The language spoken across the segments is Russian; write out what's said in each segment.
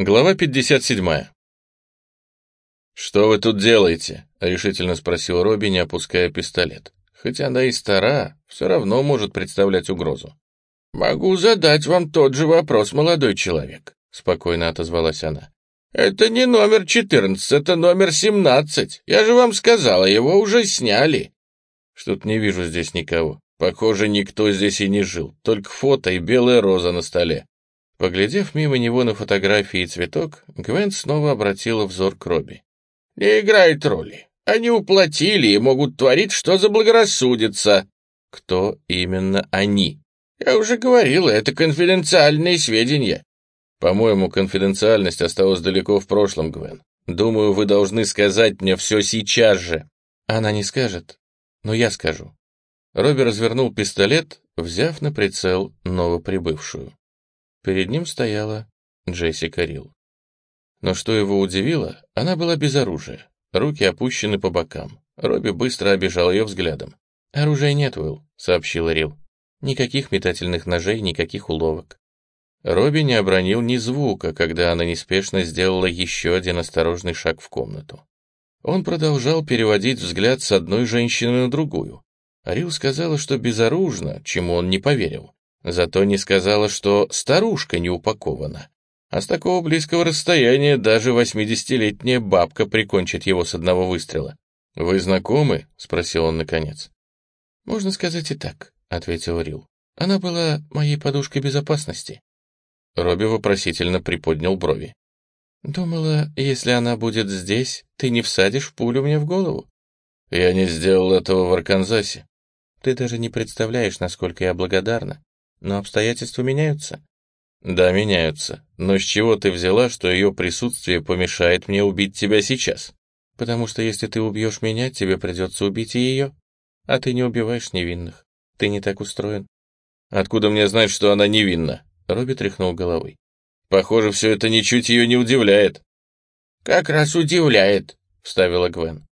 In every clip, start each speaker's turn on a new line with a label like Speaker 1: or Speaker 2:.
Speaker 1: Глава 57. «Что вы тут делаете?» — решительно спросил Робби, не опуская пистолет. Хоть она и стара, все равно может представлять угрозу. «Могу задать вам тот же вопрос, молодой человек», — спокойно отозвалась она. «Это не номер 14, это номер 17. Я же вам сказала, его уже сняли». «Что-то не вижу здесь никого. Похоже, никто здесь и не жил, только фото и белая роза на столе. Поглядев мимо него на фотографии и цветок, Гвен снова обратила взор к Робби. «Не играет роли. Они уплатили и могут творить, что заблагорассудится». «Кто именно они?» «Я уже говорил, это конфиденциальные сведения». «По-моему, конфиденциальность осталась далеко в прошлом, Гвен. Думаю, вы должны сказать мне все сейчас же». «Она не скажет, но я скажу». Робби развернул пистолет, взяв на прицел новоприбывшую. Перед ним стояла Джессика Рилл. Но что его удивило, она была без оружия, руки опущены по бокам. Робби быстро обижал ее взглядом. «Оружия нет, Уилл», — сообщила Рил. «Никаких метательных ножей, никаких уловок». Робби не обронил ни звука, когда она неспешно сделала еще один осторожный шаг в комнату. Он продолжал переводить взгляд с одной женщины на другую. Рил сказала, что безоружно, чему он не поверил. Зато не сказала, что старушка не упакована. А с такого близкого расстояния даже восьмидесятилетняя бабка прикончит его с одного выстрела. «Вы знакомы?» — спросил он наконец. «Можно сказать и так», — ответил Рил. «Она была моей подушкой безопасности». Робби вопросительно приподнял брови. «Думала, если она будет здесь, ты не всадишь пулю мне в голову?» «Я не сделал этого в Арканзасе». «Ты даже не представляешь, насколько я благодарна. Но обстоятельства меняются. Да, меняются. Но с чего ты взяла, что ее присутствие помешает мне убить тебя сейчас? Потому что если ты убьешь меня, тебе придется убить и ее. А ты не убиваешь невинных. Ты не так устроен. Откуда мне знать, что она невинна? Робби тряхнул головой. Похоже, все это ничуть ее не удивляет. Как раз удивляет, вставила Гвен.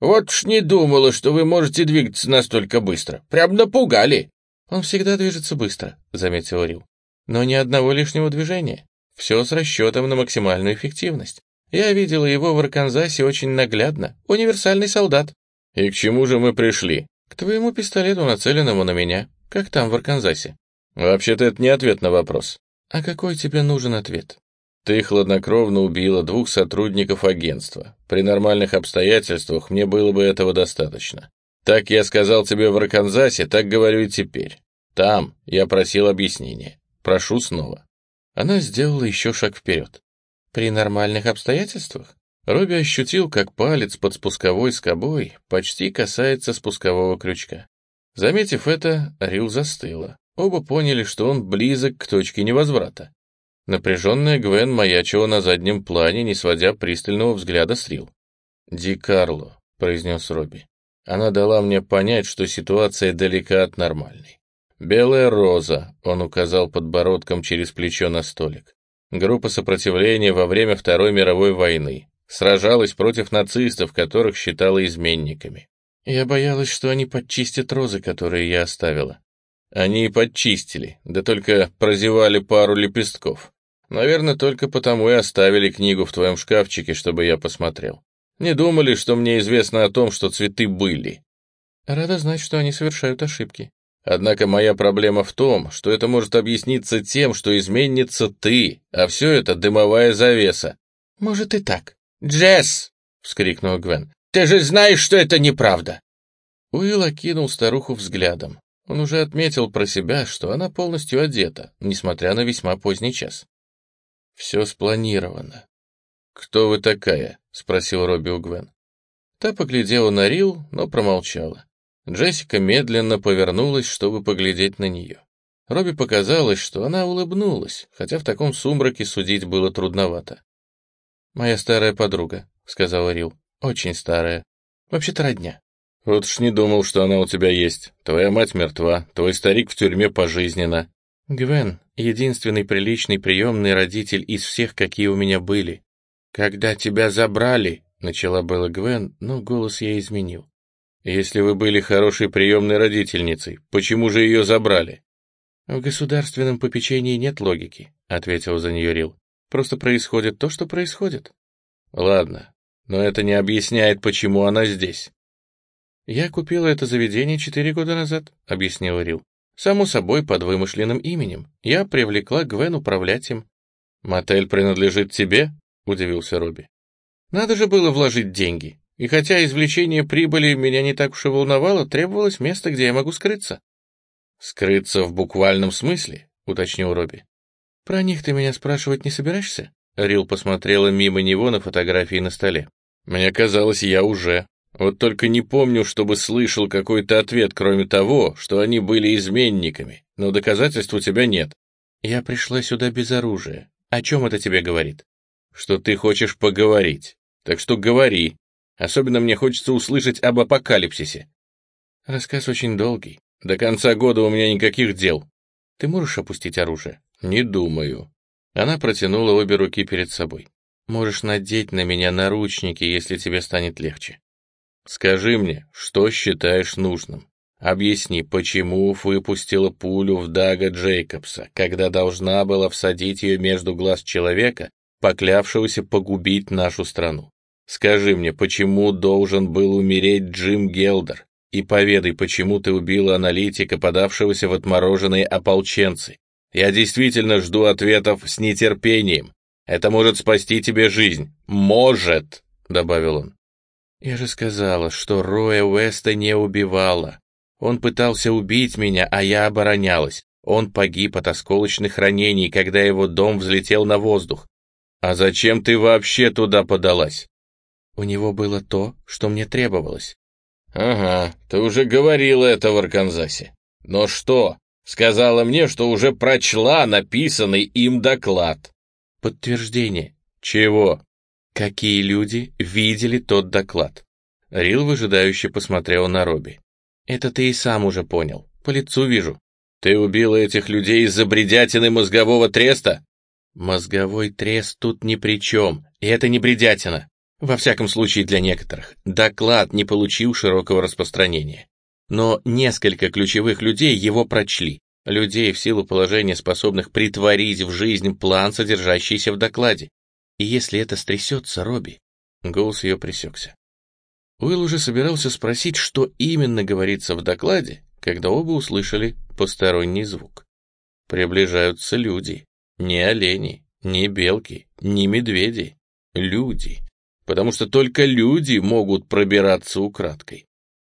Speaker 1: Вот уж не думала, что вы можете двигаться настолько быстро. Прям напугали. «Он всегда движется быстро», — заметил Рил. «Но ни одного лишнего движения. Все с расчетом на максимальную эффективность. Я видела его в Арканзасе очень наглядно. Универсальный солдат». «И к чему же мы пришли?» «К твоему пистолету, нацеленному на меня. Как там, в Арканзасе?» «Вообще-то это не ответ на вопрос». «А какой тебе нужен ответ?» Ты хладнокровно убила двух сотрудников агентства. При нормальных обстоятельствах мне было бы этого достаточно. Так я сказал тебе в Арканзасе, так говорю и теперь. Там я просил объяснения. Прошу снова». Она сделала еще шаг вперед. «При нормальных обстоятельствах?» Робби ощутил, как палец под спусковой скобой почти касается спускового крючка. Заметив это, Рил застыла. Оба поняли, что он близок к точке невозврата. Напряженная Гвен маячила на заднем плане, не сводя пристального взгляда с Рил. «Ди Карло», — произнес Робби. Она дала мне понять, что ситуация далека от нормальной. «Белая роза», — он указал подбородком через плечо на столик. Группа сопротивления во время Второй мировой войны. Сражалась против нацистов, которых считала изменниками. Я боялась, что они подчистят розы, которые я оставила. Они и подчистили, да только прозевали пару лепестков. Наверное, только потому и оставили книгу в твоем шкафчике, чтобы я посмотрел. Не думали, что мне известно о том, что цветы были. Рада знать, что они совершают ошибки. Однако моя проблема в том, что это может объясниться тем, что изменится ты, а все это дымовая завеса. Может и так. «Джесс!» — вскрикнул Гвен. «Ты же знаешь, что это неправда!» Уилл окинул старуху взглядом. Он уже отметил про себя, что она полностью одета, несмотря на весьма поздний час. Все спланировано. «Кто вы такая?» — спросил Робби у Гвен. Та поглядела на Рил, но промолчала. Джессика медленно повернулась, чтобы поглядеть на нее. Робби показалось, что она улыбнулась, хотя в таком сумраке судить было трудновато. «Моя старая подруга», — сказала Рил. «Очень старая. Вообще-то родня». «Вот уж не думал, что она у тебя есть. Твоя мать мертва, твой старик в тюрьме пожизненно». «Гвен — единственный приличный приемный родитель из всех, какие у меня были. «Когда тебя забрали», — начала было Гвен, но голос я изменил. «Если вы были хорошей приемной родительницей, почему же ее забрали?» «В государственном попечении нет логики», — ответил за нее Рил. Просто происходит то, что происходит. Ладно, но это не объясняет, почему она здесь. Я купила это заведение четыре года назад, объяснила Рил. Само собой, под вымышленным именем. Я привлекла Гвен управлять им. «Мотель принадлежит тебе?» — удивился Робби. «Надо же было вложить деньги. И хотя извлечение прибыли меня не так уж и волновало, требовалось место, где я могу скрыться». «Скрыться в буквальном смысле?» — уточнил Робби. «Про них ты меня спрашивать не собираешься?» Рил посмотрела мимо него на фотографии на столе. «Мне казалось, я уже. Вот только не помню, чтобы слышал какой-то ответ, кроме того, что они были изменниками, но доказательств у тебя нет. Я пришла сюда без оружия. О чем это тебе говорит? Что ты хочешь поговорить. Так что говори. Особенно мне хочется услышать об апокалипсисе. Рассказ очень долгий. До конца года у меня никаких дел. Ты можешь опустить оружие? Не думаю. Она протянула обе руки перед собой. Можешь надеть на меня наручники, если тебе станет легче. Скажи мне, что считаешь нужным? Объясни, почему выпустила пулю в Дага Джейкобса, когда должна была всадить ее между глаз человека, поклявшегося погубить нашу страну. Скажи мне, почему должен был умереть Джим Гелдер? И поведай, почему ты убила аналитика, подавшегося в отмороженные ополченцы. Я действительно жду ответов с нетерпением. Это может спасти тебе жизнь. Может, — добавил он. «Я же сказала, что Роя Уэста не убивала. Он пытался убить меня, а я оборонялась. Он погиб от осколочных ранений, когда его дом взлетел на воздух. А зачем ты вообще туда подалась?» «У него было то, что мне требовалось». «Ага, ты уже говорила это в Арканзасе. Но что? Сказала мне, что уже прочла написанный им доклад». «Подтверждение». «Чего?» Какие люди видели тот доклад? Рил выжидающе посмотрел на Робби. Это ты и сам уже понял. По лицу вижу. Ты убила этих людей из-за бредятины мозгового треста? Мозговой трест тут ни при чем, и это не бредятина. Во всяком случае для некоторых. Доклад не получил широкого распространения. Но несколько ключевых людей его прочли. Людей в силу положения, способных притворить в жизнь план, содержащийся в докладе. И если это стрясется, Робби...» Голос ее пресекся. Уилл уже собирался спросить, что именно говорится в докладе, когда оба услышали посторонний звук. Приближаются люди. Не олени, не белки, не медведи. Люди. Потому что только люди могут пробираться украдкой.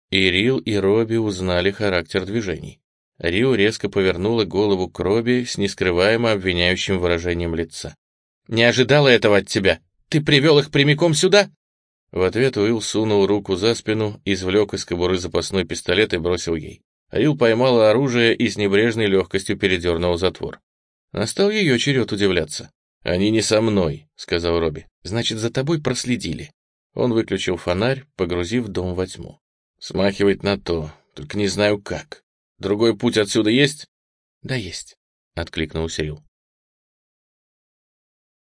Speaker 1: И Рил, и Робби узнали характер движений. Рио резко повернула голову к Робби с нескрываемо обвиняющим выражением лица. Не ожидала этого от тебя. Ты привел их прямиком сюда?» В ответ Уилл сунул руку за спину, извлек из кобуры запасной пистолет и бросил ей. Аил поймала оружие и с небрежной легкостью передернул затвор. Настал ее черед удивляться. «Они не со мной», — сказал Робби. «Значит, за тобой проследили». Он выключил фонарь, погрузив дом во тьму. «Смахивать на то, только не знаю как. Другой путь отсюда есть?» «Да есть», — откликнулся Рил.